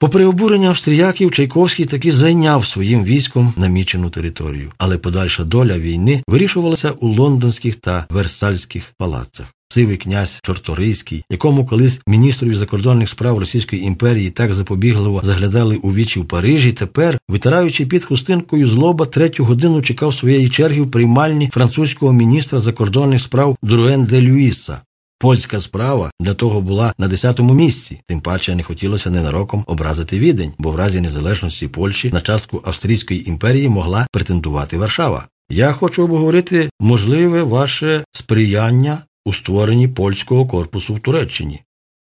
Попри обурення австріяків, Чайковський таки зайняв своїм військом намічену територію, але подальша доля війни вирішувалася у лондонських та версальських палацах. Сивий князь Чорторийський, якому колись міністрові закордонних справ Російської імперії так запобігливо заглядали у вічі в Парижі, тепер, витираючи під хустинкою злоба, третю годину чекав своєї черги в приймальні французького міністра закордонних справ Друен де Люїса. Польська справа для того була на десятому місці, тим паче не хотілося ненароком образити відень, бо в разі незалежності Польщі на частку Австрійської імперії могла претендувати Варшава. Я хочу обговорити можливе ваше сприяння у створенні польського корпусу в Туреччині,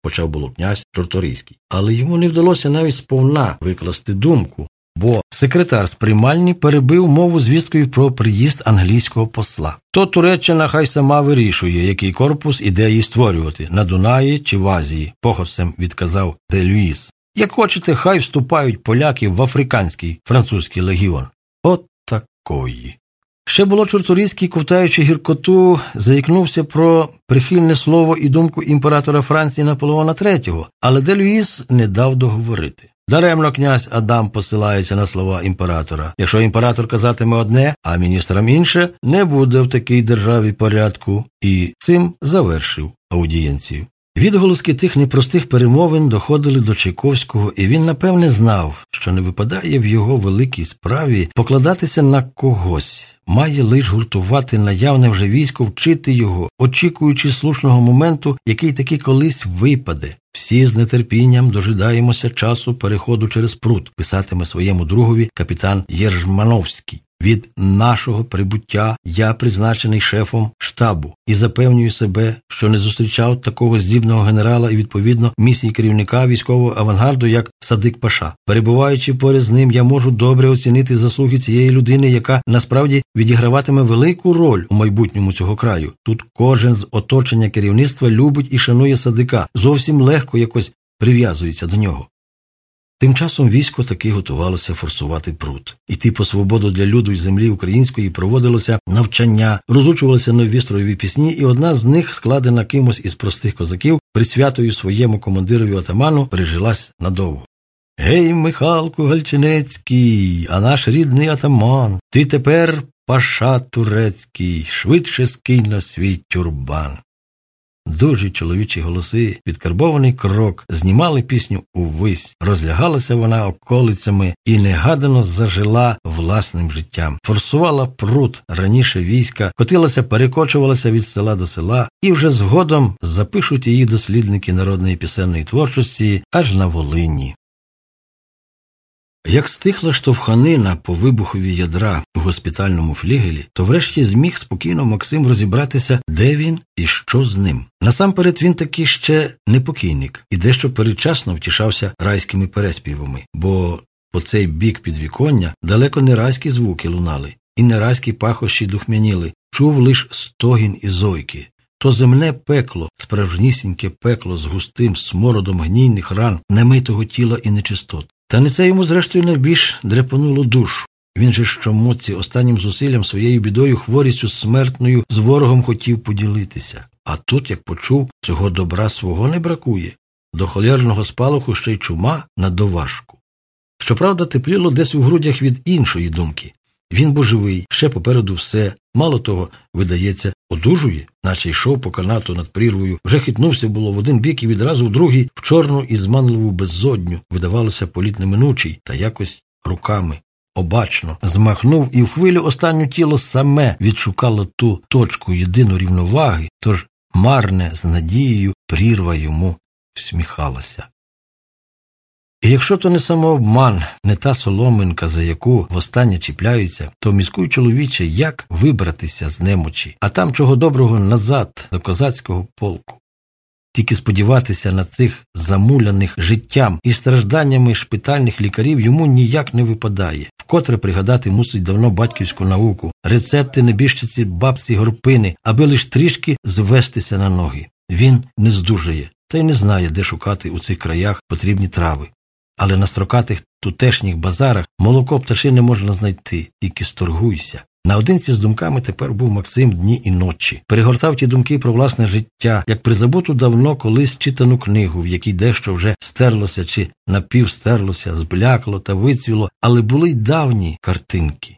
почав було князь Чорторийський. Але йому не вдалося навіть сповна викласти думку, бо секретар з приймальні перебив мову звісткою про приїзд англійського посла. То Туреччина хай сама вирішує, який корпус іде її створювати на Дунаї чи в Азії, похопцем відказав Де Люїс. Як хочете, хай вступають поляки в африканський французький легіон. От такої. Ще було Чорторійський, ковтаючи гіркоту, заікнувся про прихильне слово і думку імператора Франції Наполеона III, але де Люїс не дав договорити. Даремно князь Адам посилається на слова імператора. Якщо імператор казатиме одне, а міністрам інше, не буде в такій державі порядку, і цим завершив аудієнцію. Відголоски тих непростих перемовин доходили до Чайковського, і він, напевне, знав, що не випадає в його великій справі покладатися на когось, має лише гуртувати наявне вже військо, вчити його, очікуючи слушного моменту, який таки колись випаде. Всі з нетерпінням дожидаємося часу переходу через пруд, писатиме своєму другові капітан Єржмановський. Від нашого прибуття я призначений шефом штабу і запевнюю себе, що не зустрічав такого здібного генерала і відповідно місії керівника військового авангарду, як Садик Паша. Перебуваючи поряд з ним, я можу добре оцінити заслуги цієї людини, яка насправді відіграватиме велику роль у майбутньому цього краю. Тут кожен з оточення керівництва любить і шанує садика, зовсім легко якось прив'язується до нього. Тим часом військо таки готувалося форсувати пруд. Іти по свободу для люду й землі української проводилося навчання, розучувалися нові строєві пісні, і одна з них, складена кимось із простих козаків, присвятою своєму командирові отаману, пережилась надовго. Гей, Михалку Гальчинецький, а наш рідний атаман, ти тепер паша турецький, швидше скинь на свій тюрбан. Дужі чоловічі голоси, підкарбований крок, знімали пісню увесь, розлягалася вона околицями і негадано зажила власним життям, форсувала пруд раніше війська, котилася, перекочувалася від села до села, і вже згодом запишуть її дослідники народної пісенної творчості аж на Волині. Як стихла штовханина по вибухові ядра у госпітальному флігелі, то врешті зміг спокійно Максим розібратися, де він і що з ним. Насамперед він таки ще не покійник і дещо передчасно втішався райськими переспівами, бо по цей бік підвіконня далеко не райські звуки лунали, і не райські пахощі духмяніли, чув лиш стогін і зойки. То земне пекло, справжнісіньке пекло з густим смородом гнійних ран, немитого тіла і нечистот. Та не це йому, зрештою, найбільш дрепануло душу. Він же що моці останнім зусиллям своєю бідою, хворістю смертною з ворогом хотів поділитися. А тут, як почув, цього добра свого не бракує, до холерного спалаху ще й чума на доважку. Щоправда, тепліло десь у грудях від іншої думки. Він боживий, ще попереду все, мало того, видається, одужує, наче йшов по канату над прірвою, вже хитнувся було в один бік і відразу в другий, в чорну і зманливу беззодню, видавалося політ неминучий, та якось руками. Обачно. Змахнув і в хвилю останню тіло саме відшукало ту точку єдину рівноваги, тож марне з надією прірва йому всміхалася. І якщо то не самообман, не та соломинка, за яку востаннє чіпляються, то міськуй чоловіче, як вибратися з немочі, а там чого доброго назад до козацького полку. Тільки сподіватися на цих замуляних життям і стражданнями шпитальних лікарів йому ніяк не випадає, вкотре пригадати мусить давно батьківську науку, рецепти небіжчиці бабці горпини, аби лиш трішки звестися на ноги. Він не здужає, та й не знає, де шукати у цих краях потрібні трави але на строкатих тутешніх базарах молоко пташини можна знайти, тільки сторгуйся. Наодинці з думками тепер був Максим дні і ночі. Перегортав ті думки про власне життя, як призабуту давно колись читану книгу, в якій дещо вже стерлося чи напівстерлося, зблякло та вицвіло, але були й давні картинки.